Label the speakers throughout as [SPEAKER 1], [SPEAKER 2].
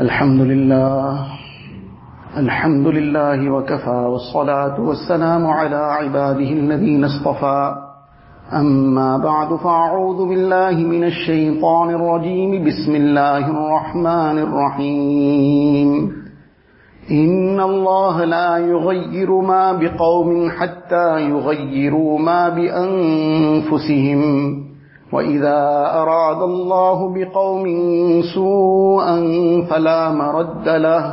[SPEAKER 1] الحمد لله الحمد لله وكفى والصلاة والسلام على عباده الذين اصطفى. أما بعد فأعوذ بالله من الشيطان الرجيم. بسم الله الرحمن الرحيم. إن الله لا يغير ما بقوم حتى يغيروا ما بأنفسهم. وإذا أراد الله بقوم سوءا فلا مرد له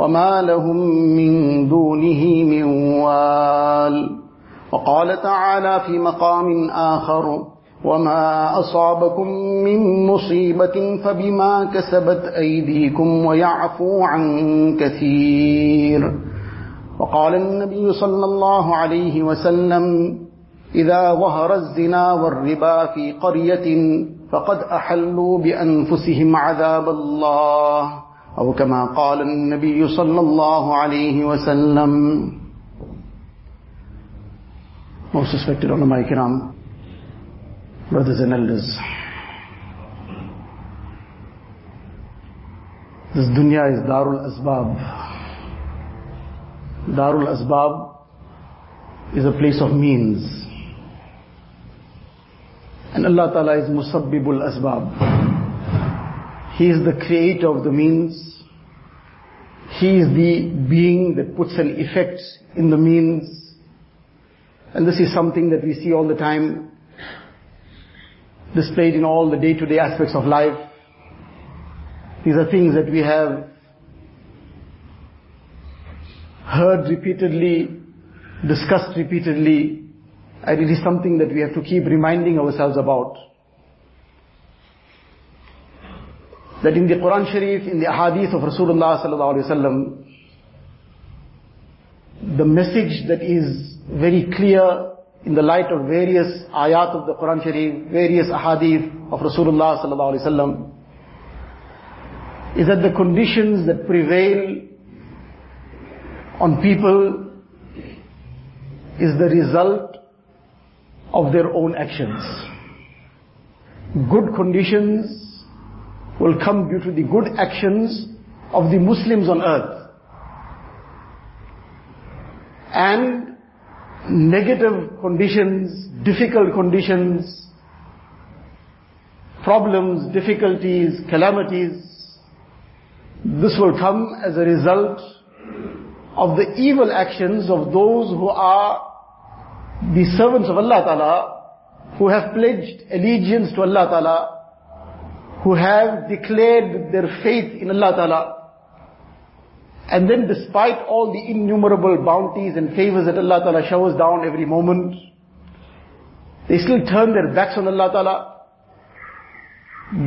[SPEAKER 1] وما لهم من دونه من وال وقال تعالى في مقام آخر وما أصابكم من مصيبة فبما كسبت أيديكم ويعفو عن كثير وقال النبي صلى الله عليه وسلم إذا ظهر الزنا والربا في قرية فقد أحلوا بأنفسهم عذاب الله أو كما قال النبي صلى الله عليه وسلم Most respected ulama kiram, brothers and elders. This dunya is Darul Asbab. Darul Asbab is a place of means. And Allah Ta'ala is Musabbibul Asbab. He is the creator of the means. He is the being that puts an effect in the means. And this is something that we see all the time displayed in all the day-to-day aspects of life. These are things that we have heard repeatedly, discussed repeatedly, and it is something that we have to keep reminding ourselves about. That in the Quran Sharif, in the hadith of Rasulullah sallallahu alaihi wasallam, the message that is very clear in the light of various ayat of the Quran Sharif, various ahadith of Rasulullah sallallahu alaihi wasallam, is that the conditions that prevail on people is the result of their own actions. Good conditions will come due to the good actions of the Muslims on earth. And negative conditions, difficult conditions, problems, difficulties, calamities, this will come as a result of the evil actions of those who are the servants of Allah Ta'ala, who have pledged allegiance to Allah Ta'ala, who have declared their faith in Allah Ta'ala, and then despite all the innumerable bounties and favors that Allah Ta'ala showers down every moment, they still turn their backs on Allah Ta'ala,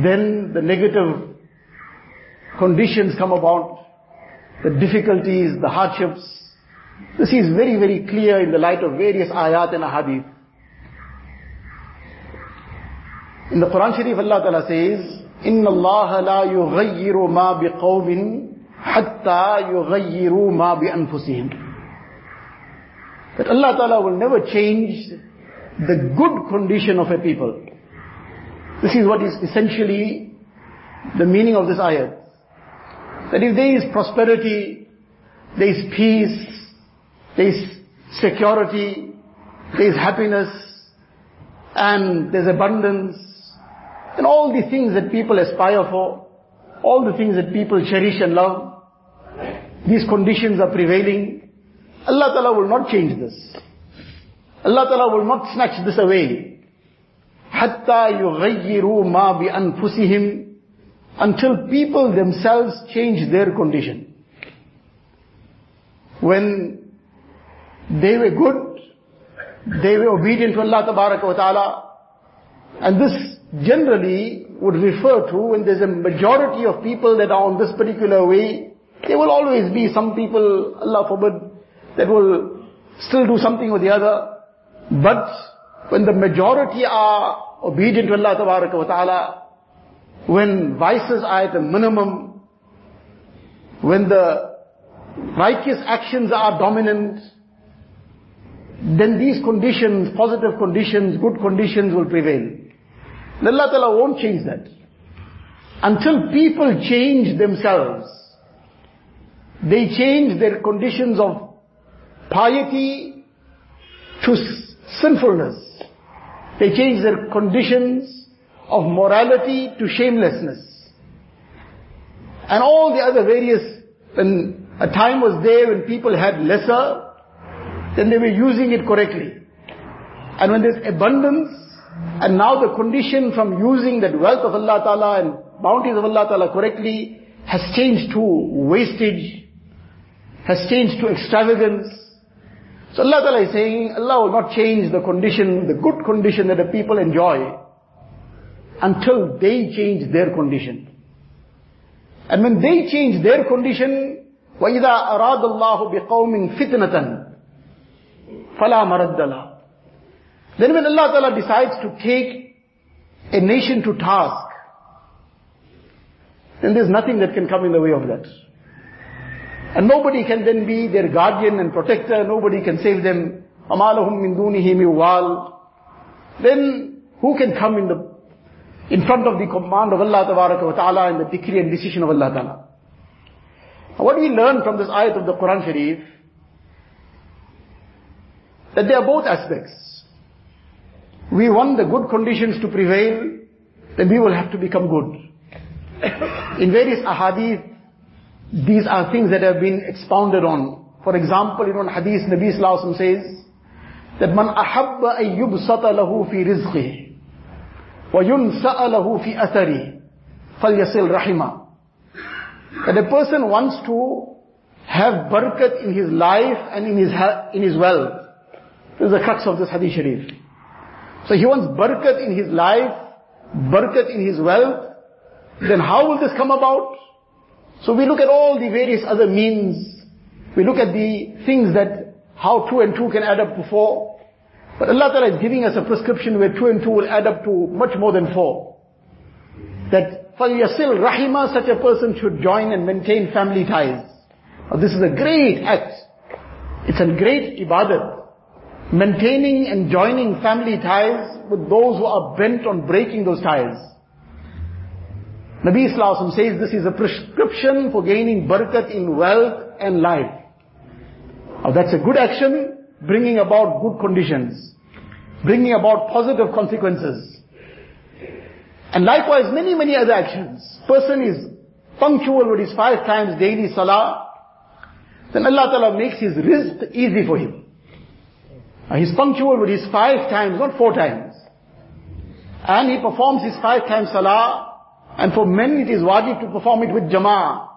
[SPEAKER 1] then the negative conditions come about, the difficulties, the hardships. This is very, very clear in the light of various ayat and ahadith. In the Quran Sharif, Allah Ta'ala says, إِنَّ اللَّهَ لَا يُغَيِّرُ مَا بِقَوْمٍ حَتَّى يُغَيِّرُوا مَا بِأَنفُسِهِمْ That Allah Ta'ala will never change the good condition of a people. This is what is essentially the meaning of this ayat. That if there is prosperity, there is peace, there is security, there is happiness, and there's abundance, and all the things that people aspire for, all the things that people cherish and love, these conditions are prevailing, Allah Ta'ala will not change this. Allah Ta'ala will not snatch this away. حَتَّى يُغَيِّرُوا مَا بِأَنفُسِهِمْ until people themselves change their condition. When they were good, they were obedient to Allah wa ta'ala, and this generally would refer to when there's a majority of people that are on this particular way, there will always be some people, Allah forbid, that will still do something or the other. But when the majority are obedient to Allah wa ta'ala, when vices are at a minimum, when the righteous actions are dominant, then these conditions, positive conditions, good conditions will prevail. And Allah Ta'ala won't change that. until people change themselves. They change their conditions of piety to sinfulness. They change their conditions of morality to shamelessness. And all the other various, when a time was there when people had lesser, then they were using it correctly. And when there's abundance, and now the condition from using that wealth of Allah Ta'ala and bounties of Allah Ta'ala correctly has changed to wastage, has changed to extravagance. So Allah Ta'ala is saying, Allah will not change the condition, the good condition that the people enjoy until they change their condition. And when they change their condition, وَإِذَا أَرَادَ اللَّهُ بِقَوْمٍ فِتْنَةً فَلَا مَرَدَّ then when Allah Ta'ala decides to take a nation to task, then there's nothing that can come in the way of that. And nobody can then be their guardian and protector, nobody can save them. أَمَالَهُمْ مِن دُونِهِ مِوَالٍ Then who can come in the in front of the command of Allah wa ta'ala and the decree and decision of Allah ta'ala. What we learn from this ayat of the Quran Sharif, that they are both aspects we want the good conditions to prevail, then we will have to become good. In various ahadith, these are things that have been expounded on. For example, in one hadith, Nabi Sallallahu says, that man ahabba an yubsata lahu fi rizqi, wa yunsa'a lahu fi athari, falyasil rahima. That a person wants to have barakat in his life and in his, in his wealth. This is the crux of this hadith sharif. So he wants barakat in his life, barakat in his wealth. Then how will this come about? So we look at all the various other means. We look at the things that how two and two can add up to four. But Allah Ta'ala is giving us a prescription where two and two will add up to much more than four. That فَلْيَصِلْ rahima, such a person should join and maintain family ties. Now this is a great act. It's a great ibadat maintaining and joining family ties with those who are bent on breaking those ties. Nabi Islam says this is a prescription for gaining barakat in wealth and life. Now that's a good action, bringing about good conditions, bringing about positive consequences. And likewise many, many other actions. Person is punctual with his five times daily salah, then Allah Ta'ala makes his rizq easy for him. He's punctual with his five times, not four times. And he performs his five times salah. And for men it is wajib to perform it with jama'ah.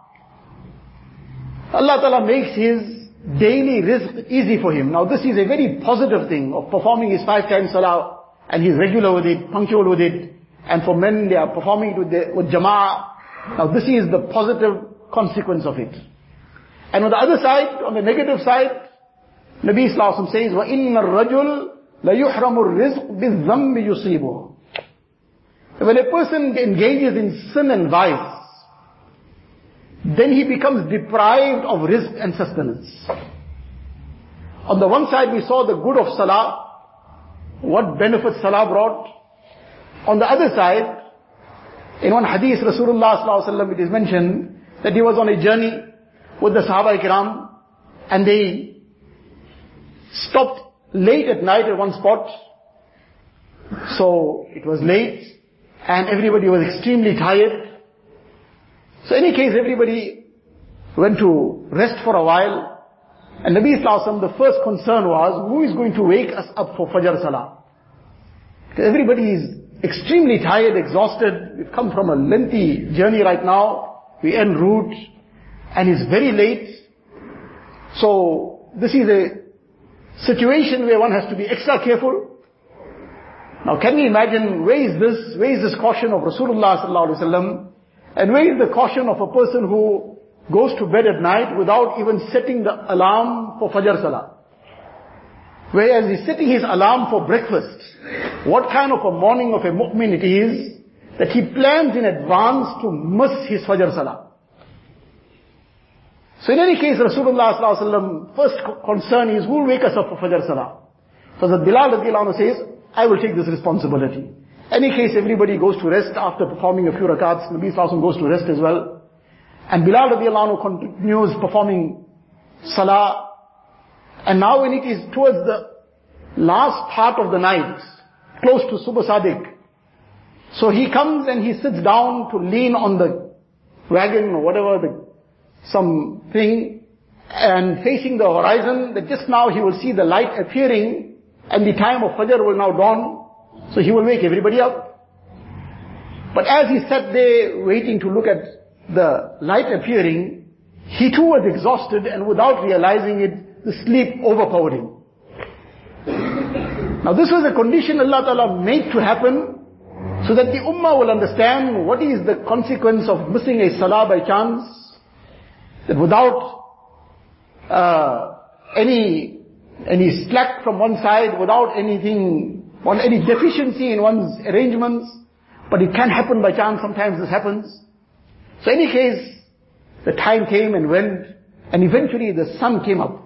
[SPEAKER 1] Allah Ta'ala makes his daily rizq easy for him. Now this is a very positive thing of performing his five times salah. And he's regular with it, punctual with it. And for men they are performing it with, the, with jama'ah. Now this is the positive consequence of it. And on the other side, on the negative side, Nabi Sallallahu says, وَإِنَّ الرَّجُلْ لَيُحْرَمُ الرِّزْقُ bi Yusibu." When a person engages in sin and vice, then he becomes deprived of rizq and sustenance. On the one side we saw the good of Salah, what benefits Salah brought. On the other side, in one hadith, Rasulullah sallallahu it is mentioned that he was on a journey with the Sahaba Ikram and they stopped late at night at one spot. So it was late and everybody was extremely tired. So in any case, everybody went to rest for a while. And Nabi Sallallahu the first concern was, who is going to wake us up for Fajr Salah? Because everybody is extremely tired, exhausted. We've come from a lengthy journey right now. We en route and it's very late. So this is a situation where one has to be extra careful. Now can we imagine where is this, where is this caution of Rasulullah sallallahu and where is the caution of a person who goes to bed at night without even setting the alarm for Fajr Salah? Whereas he's setting his alarm for breakfast. What kind of a morning of a mu'min it is that he plans in advance to miss his Fajr Salah. So in any case, Rasulullah first concern is who will wake us up for Fajr Salah. So the Bilal says, I will take this responsibility. Any case, everybody goes to rest after performing a few rakats. Nabi Sallallahu goes to rest as well. And Bilal radiallahu continues performing salah. And now when it is towards the last part of the night, close to Subh Sadiq, so he comes and he sits down to lean on the wagon or whatever, the, something, and facing the horizon, that just now he will see the light appearing, and the time of Fajr will now dawn, so he will wake everybody up. But as he sat there waiting to look at the light appearing, he too was exhausted and without realizing it, the sleep overpowered him. Now this was a condition Allah Ta'ala made to happen so that the ummah will understand what is the consequence of missing a salah by chance, that without uh, any any slack from one side, without anything, on any deficiency in one's arrangements, but it can happen by chance, sometimes this happens. So any case, the time came and went, and eventually the sun came up.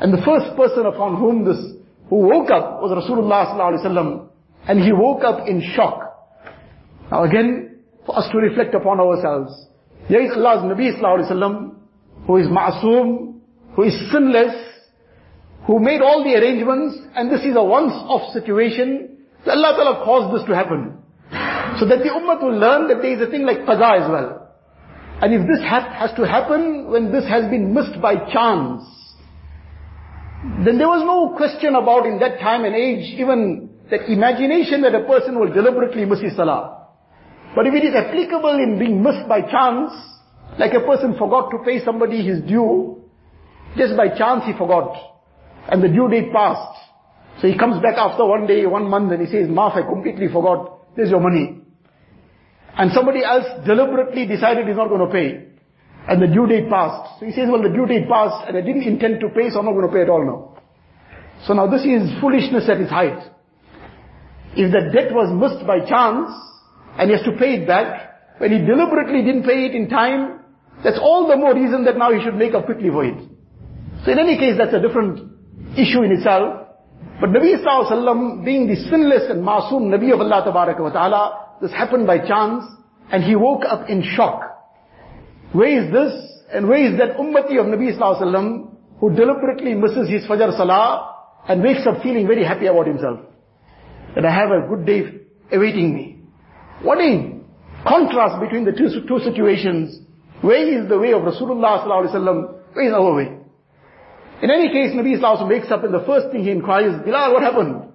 [SPEAKER 1] And the first person upon whom this, who woke up was Rasulullah sallallahu alaihi wasallam, and he woke up in shock. Now again, for us to reflect upon ourselves. Here is Allah's Nabi sallallahu alaihi wasallam, who is ma'asum, who is sinless, who made all the arrangements, and this is a once-off situation. So Allah Ta'ala caused this to happen. So that the ummah will learn that there is a thing like qaza as well. And if this has, has to happen when this has been missed by chance, then there was no question about in that time and age even that imagination that a person will deliberately miss his salah. But if it is applicable in being missed by chance, like a person forgot to pay somebody his due, just by chance he forgot, and the due date passed. So he comes back after one day, one month, and he says, Maaf, I completely forgot, there's your money. And somebody else deliberately decided he's not going to pay. And the due date passed. So he says, well, the due date passed, and I didn't intend to pay, so I'm not going to pay at all now. So now this is foolishness at its height. If the debt was missed by chance, and he has to pay it back, when he deliberately didn't pay it in time, that's all the more reason that now he should make up quickly for it. So in any case, that's a different issue in itself. But Nabi Sallallahu being the sinless and masoom Nabi of Allah wa Ta'ala, this happened by chance, and he woke up in shock. Where is this? And where is that ummati of Nabi Sallallahu who deliberately misses his Fajr Salah and wakes up feeling very happy about himself? That I have a good day awaiting me. What a contrast between the two, two situations. Where is the way of Rasulullah sallallahu? Where is our way? In any case, Nabi sallallahu wakes up and the first thing he inquires, Bilal, what happened?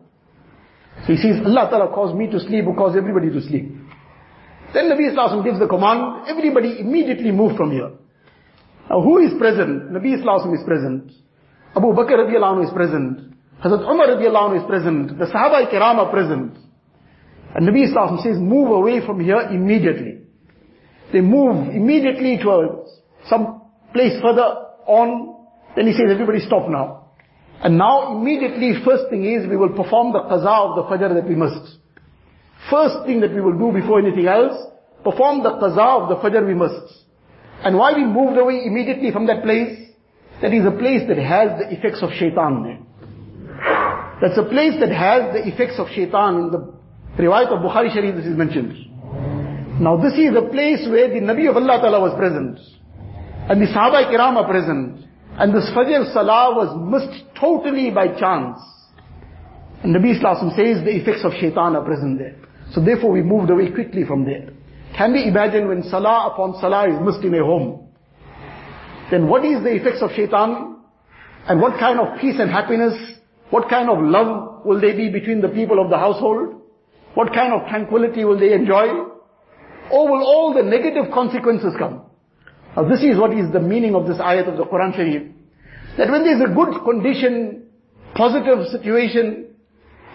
[SPEAKER 1] So he says, Allah Ta'ala caused me to sleep who caused everybody to sleep. Then Nabi sallallahu gives the command, everybody immediately move from here. Now who is present? Nabi sallallahu is present. Abu Bakr radiallahu is present. Hazrat Umar radiallahu is present. The Sahaba kiram are present. And Nabi sallallahu says, move away from here immediately. They move immediately to a, some place further on. Then he says, everybody stop now. And now immediately first thing is we will perform the qaza of the fajr that we must. First thing that we will do before anything else, perform the qaza of the fajr we must. And why we moved away immediately from that place? That is a place that has the effects of shaitan there. That's a place that has the effects of shaitan. In the riwayat of Bukhari Sharif this is mentioned. Now this is a place where the Nabi of Allah Ta'ala was present. And the Sahaba Kiram are present. And this Fajr Salah was missed totally by chance. And Nabi Sallallahu says the effects of shaitan are present there. So therefore we moved away quickly from there. Can we imagine when Salah upon Salah is missed in a home? Then what is the effects of shaitan? And what kind of peace and happiness, what kind of love will there be between the people of the household? What kind of tranquility will they enjoy? Or will all the negative consequences come? Now this is what is the meaning of this ayat of the Quran Sharif. That when there is a good condition, positive situation,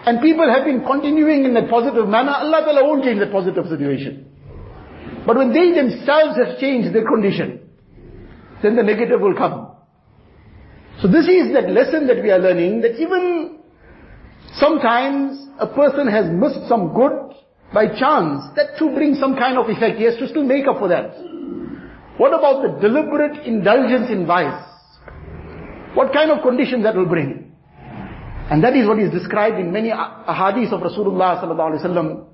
[SPEAKER 1] and people have been continuing in that positive manner, Allah Ta'ala won't change that positive situation. But when they themselves have changed their condition, then the negative will come. So this is that lesson that we are learning, that even sometimes a person has missed some good by chance, that too brings some kind of effect. He has to still make up for that. What about the deliberate indulgence in vice? What kind of condition that will bring? And that is what is described in many ahadith of Rasulullah sallallahu alaihi wasallam.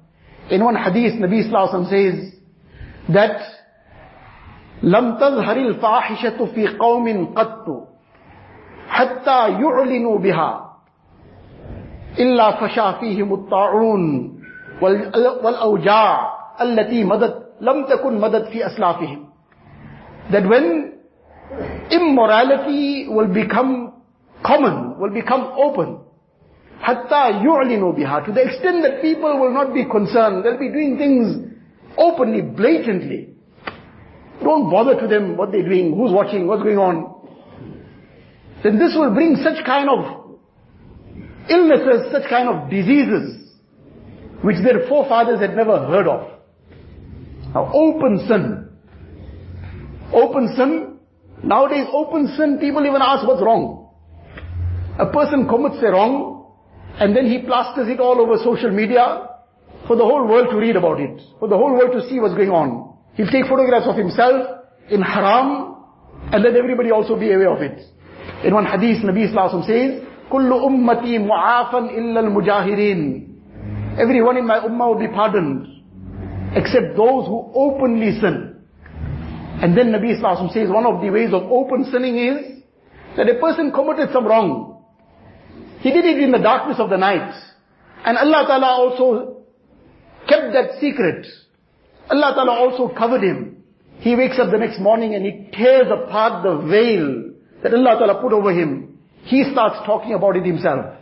[SPEAKER 1] In one hadith, Nabi Sallallahu says that لم تظهر الفاحشة في قوم قط حتى يعلنوا بها إلا فشا فيهم الطاعون والأوجاع التي مدت لم تكن مدت في أسلافهم that when immorality will become common, will become open, hatta yu'linu biha, to the extent that people will not be concerned, they'll be doing things openly, blatantly. Don't bother to them what they're doing, who's watching, what's going on. Then this will bring such kind of illnesses, such kind of diseases, which their forefathers had never heard of. Now open sin. Open sin. Nowadays open sin, people even ask what's wrong. A person commits a wrong, and then he plasters it all over social media for the whole world to read about it, for the whole world to see what's going on. He'll take photographs of himself in haram, and let everybody also be aware of it. In one hadith, Nabi Sallallahu says, كل أمتي معافا إلا المجاهرين. Everyone in my ummah will be pardoned, except those who openly sin. And then Nabi Sallallahu says one of the ways of open sinning is that a person committed some wrong. He did it in the darkness of the night. And Allah Ta'ala also kept that secret. Allah Ta'ala also covered him. He wakes up the next morning and he tears apart the veil that Allah Ta'ala put over him. He starts talking about it himself.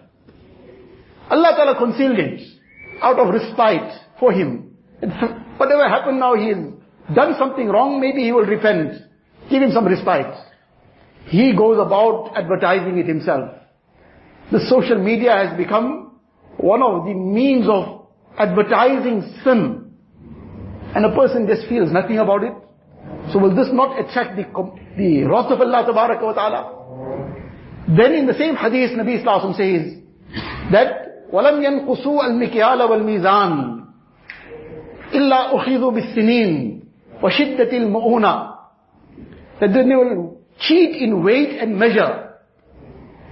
[SPEAKER 1] Allah Ta'ala concealed it out of respite for him. Whatever happened now, he has done something wrong, maybe he will repent. Give him some respite. He goes about advertising it himself. The social media has become one of the means of advertising sin. And a person just feels nothing about it. So will this not attract the, the wrath of Allah wa ta'ala? Then in the same hadith, Nabi Sallallahu says that وَلَمْ يَنْقُسُوا الْمِكْيَالَ وَالْمِيزَانِ إِلَّا أُخِذُوا بِالسِّنِينَ وَشِدَّةِ الْمُؤُونَةِ That then they will cheat in weight and measure.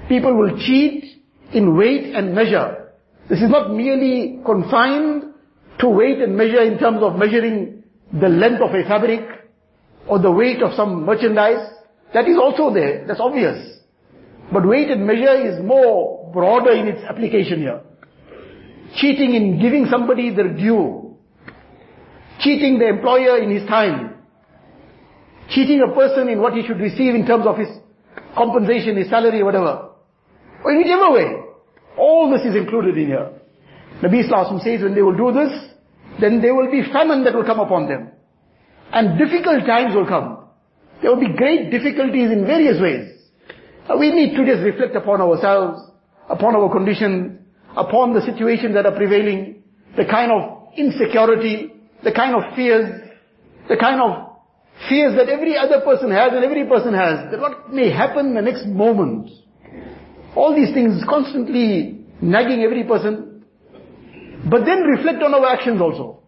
[SPEAKER 1] People will cheat in weight and measure. This is not merely confined to weight and measure in terms of measuring the length of a fabric or the weight of some merchandise. That is also there. That's obvious. But weight and measure is more broader in its application here. Cheating in giving somebody their due. Cheating the employer in his time. Cheating a person in what he should receive in terms of his compensation, his salary, whatever. Or in whichever way. All this is included in here. Nabi Sallallahu says when they will do this, then there will be famine that will come upon them. And difficult times will come. There will be great difficulties in various ways. Uh, we need to just reflect upon ourselves, upon our condition, upon the situations that are prevailing, the kind of insecurity, the kind of fears, the kind of fears that every other person has and every person has, that what may happen the next moment. All these things constantly nagging every person. But then reflect on our actions also.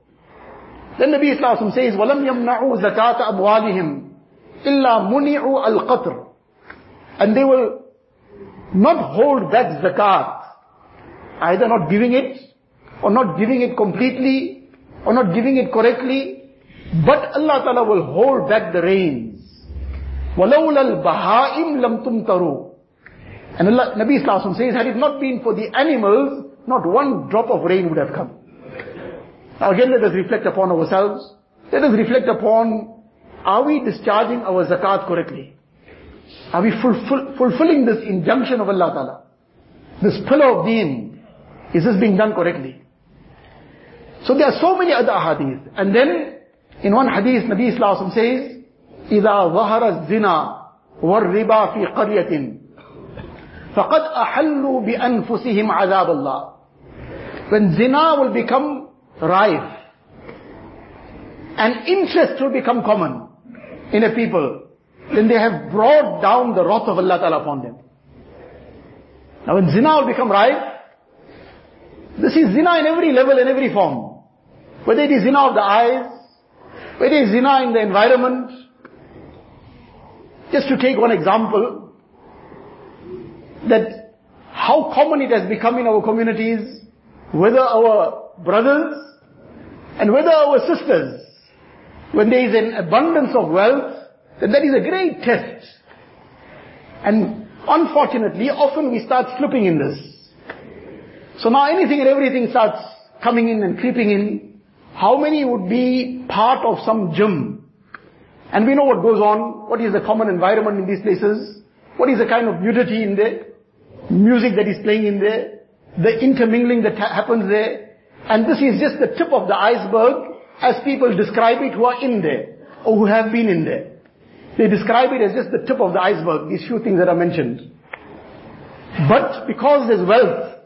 [SPEAKER 1] Then Nabi Islam says, وَلَمْ يَمْنَعُوا زَكَاةَ أَمْوَالِهِمْ إِلَّا مُنِعُوا الْقَطْرِ And they will not hold back zakat, either not giving it, or not giving it completely, or not giving it correctly, but Allah Ta'ala will hold back the rains. وَلَوْلَا الْبَهَائِمْ لَمْ تُمْتَرُوا And Allah, Nabi Sallallahu says, had it not been for the animals, not one drop of rain would have come. Now again, let us reflect upon ourselves. Let us reflect upon, are we discharging our zakat correctly? Are we fulfill, fulfilling this injunction of Allah Ta'ala? This pillar of deen, is this being done correctly? So there are so many other hadith. And then, in one hadith, Nabi Sallallahu says, إِذَا ظَهَرَ الزِّنَا وَالرِّبَا فِي قَرْيَةٍ فَقَدْ أَحَلُّوا بِأَنفُسِهِمْ عَذَابَ اللَّهِ When zina will become rife, and interest will become common in a people, then they have brought down the wrath of Allah Ta'ala upon them. Now when zina will become rife, this is zina in every level and every form. Whether it is zina of the eyes, whether it is zina in the environment. Just to take one example, that how common it has become in our communities, whether our brothers And whether our sisters, when there is an abundance of wealth, then that is a great test. And unfortunately, often we start slipping in this. So now anything and everything starts coming in and creeping in. How many would be part of some gym? And we know what goes on, what is the common environment in these places, what is the kind of nudity in there, music that is playing in there, the intermingling that ha- happens there, and this is just the tip of the iceberg as people describe it who are in there, or who have been in there. They describe it as just the tip of the iceberg, these few things that are mentioned. But because there's wealth,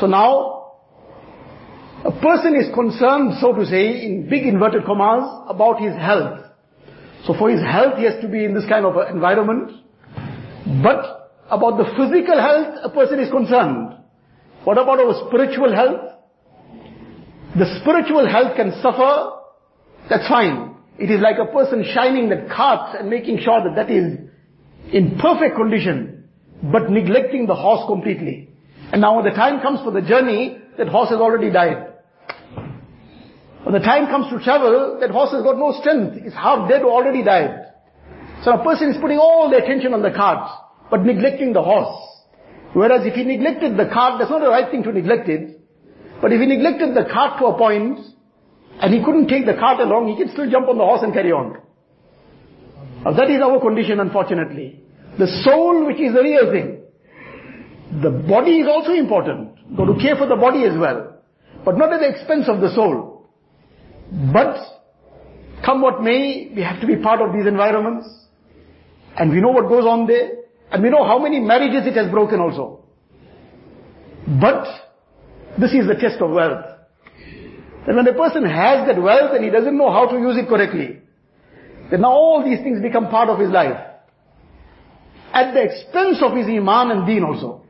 [SPEAKER 1] so now a person is concerned, so to say, in big inverted commas, about his health. So for his health, he has to be in this kind of environment. But about the physical health, a person is concerned. What about our spiritual health? The spiritual health can suffer, that's fine. It is like a person shining that cart and making sure that that is in perfect condition, but neglecting the horse completely. And now when the time comes for the journey, that horse has already died. When the time comes to travel, that horse has got no strength. It's half dead or already died. So a person is putting all the attention on the cart, but neglecting the horse. Whereas if he neglected the cart, that's not the right thing to neglect it. But if he neglected the cart to a point, and he couldn't take the cart along, he can still jump on the horse and carry on. Now that is our condition unfortunately. The soul which is the real thing. The body is also important. Got to care for the body as well. But not at the expense of the soul. But, come what may, we have to be part of these environments. And we know what goes on there. And we know how many marriages it has broken also. But, this is the test of wealth. That when a person has that wealth and he doesn't know how to use it correctly, then now all these things become part of his life. At the expense of his iman and deen also.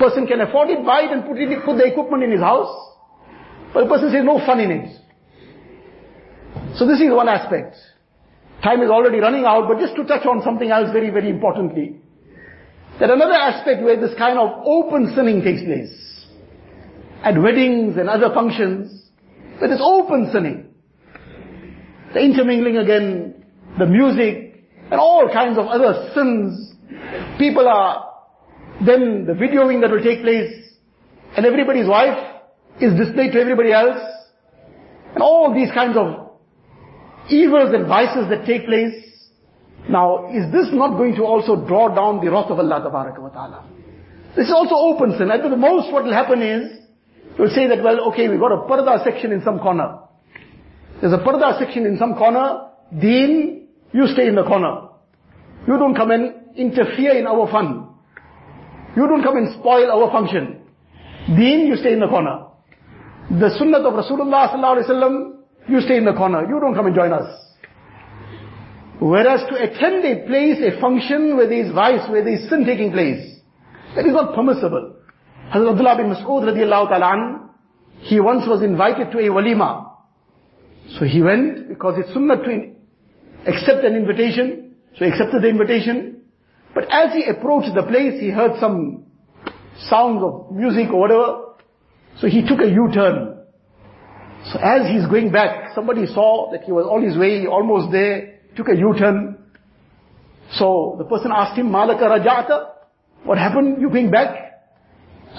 [SPEAKER 1] Person can afford it, buy it and put it, put the equipment in his house. But the person says no fun in it. So this is one aspect. Time is already running out, but just to touch on something else very, very importantly. That another aspect where this kind of open sinning takes place. At weddings and other functions, where there's open sinning. The intermingling again, the music, and all kinds of other sins. People are, then the videoing that will take place, and everybody's wife is displayed to everybody else. And all these kinds of evils and vices that take place. Now, is this not going to also draw down the wrath of Allah ta'ala? This is also open sin. At the most what will happen is, you'll say that, well, okay, we've got a parda section in some corner. There's a parda section in some corner, then you stay in the corner. You don't come and interfere in our fun. You don't come and spoil our function. Then you stay in the corner. The sunnah of Rasulullah sallallahu alaihi wasallam you stay in the corner. You don't come and join us. Whereas to attend a place, a function where there is vice, where there is sin taking place, that is not permissible. Hazrat Abdullah bin Mas'ud radiallahu ta'ala he once was invited to a walima. So he went because it's sunnah to accept an invitation. So he accepted the invitation. But as he approached the place, he heard some sounds of music or whatever. So he took a U-turn. So as he's going back, somebody saw that he was on his way, almost there, took a U-turn. So the person asked him, Malaka raja'ata? What happened? You going back?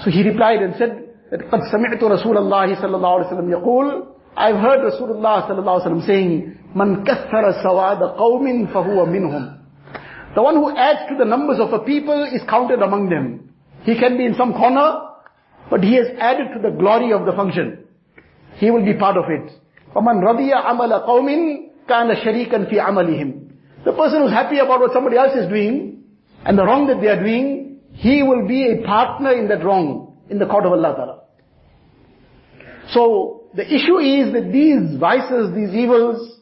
[SPEAKER 1] So he replied and said, that قد سمعت رسول الله صلى الله عليه وسلم يقول I've heard Rasulullah صلى الله عليه وسلم saying من كثر سواد قوم فهو منهم The one who adds to the numbers of a people is counted among them. He can be in some corner, but he has added to the glory of the function he will be part of it. وَمَنْ رَضِيَ عَمَلَ قَوْمٍ كَانَ شَرِيكًا فِي عَمَلِهِمْ The person who's happy about what somebody else is doing, and the wrong that they are doing, he will be a partner in that wrong, in the court of Allah Ta'ala. So, the issue is that these vices, these evils,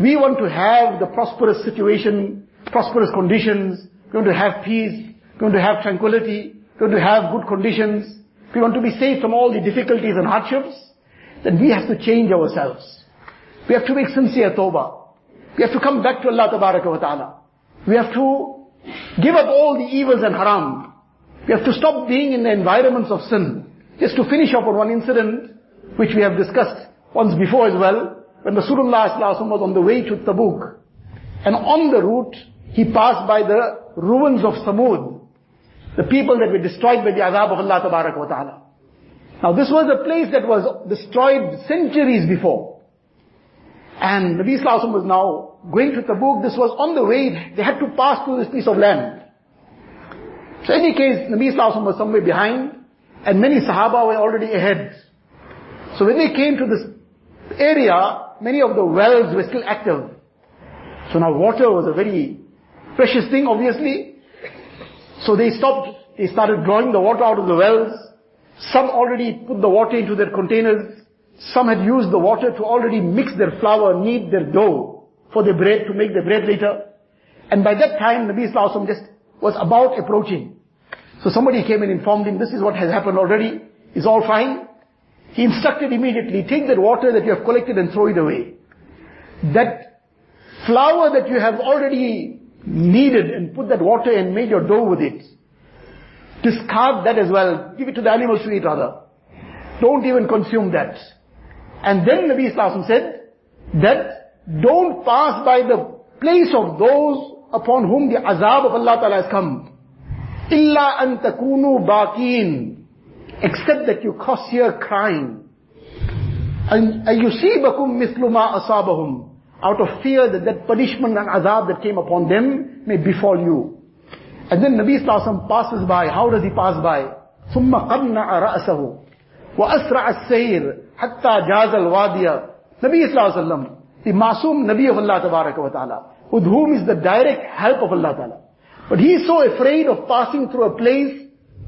[SPEAKER 1] we want to have the prosperous situation, prosperous conditions, we want to have peace, we want to have tranquility, we want to have good conditions, we want to be safe from all the difficulties and hardships, then we have to change ourselves. We have to make sincere tawbah. We have to come back to Allah wa ta'ala. We have to give up all the evils and haram. We have to stop being in the environments of sin. Just to finish up on one incident which we have discussed once before as well, when Rasulullah was on the way to Tabuk. And on the route, he passed by the ruins of Samud, the people that were destroyed by the azab of Allah ta'ala. Now this was a place that was destroyed centuries before. And Nabi Sallallahu was now going to Tabuk. This was on the way. They had to pass through this piece of land. So in any case, Nabi Sallallahu was somewhere behind. And many Sahaba were already ahead. So when they came to this area, many of the wells were still active. So now water was a very precious thing, obviously. So they stopped, they started drawing the water out of the wells. Some already put the water into their containers. Some had used the water to already mix their flour, knead their dough for their bread, to make the bread later. And by that time, Nabi Sallallahu just was about approaching. So somebody came and informed him, this is what has happened already. It's all fine. He instructed immediately, take that water that you have collected and throw it away. That flour that you have already kneaded and put that water and made your dough with it. Discard that as well. Give it to the animals to eat rather. Don't even consume that. And then Nabi Sallallahu said that don't pass by the place of those upon whom the azab of Allah Ta'ala has come. Illa an takunu baqeen. Except that you cross here crying. And ayusibakum mislu ma asabahum Out of fear that that punishment and azab that came upon them may befall you. And then Nabi Sallallahu passes by. How does he pass by? ثم قنع رأسه وأسرع السير حتى جاز الوادية Nabi Sallallahu the Masum Nabi of Allah Tabaraka wa Ta'ala, with whom is the direct help of Allah Ta'ala. But he is so afraid of passing through a place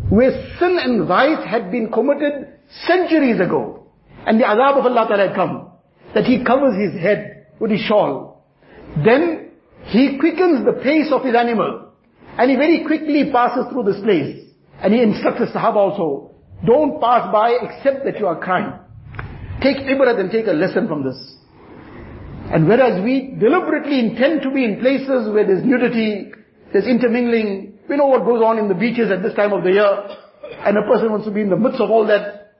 [SPEAKER 1] where sin and vice had been committed centuries ago. And the azab of Allah Ta'ala had come. That he covers his head with his shawl. Then he quickens the pace of his animal. And he very quickly passes through this place. And he instructs the Sahaba also, don't pass by except that you are crying. Take ibrat and take a lesson from this. And whereas we deliberately intend to be in places where there's nudity, there's intermingling, we know what goes on in the beaches at this time of the year, and a person wants to be in the midst of all that,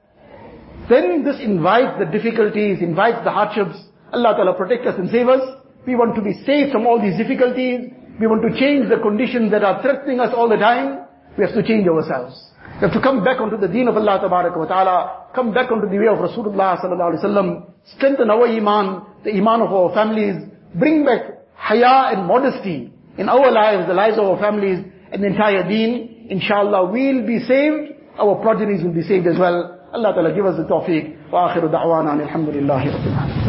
[SPEAKER 1] then this invites the difficulties, invites the hardships. Allah Ta'ala protect us and save us. We want to be saved from all these difficulties. We want to change the conditions that are threatening us all the time. We have to change ourselves. We have to come back onto the deen of Allah ta'ala, come back onto the way of Rasulullah sallallahu alaihi wasallam, strengthen our iman, the iman of our families, bring back haya and modesty in our lives, the lives of our families, and the entire deen. Inshallah, we'll be saved, our progenies will be saved as well. Allah Ta'ala give us the tawfiq. Wa akhiru da'wana alhamdulillahi rabbil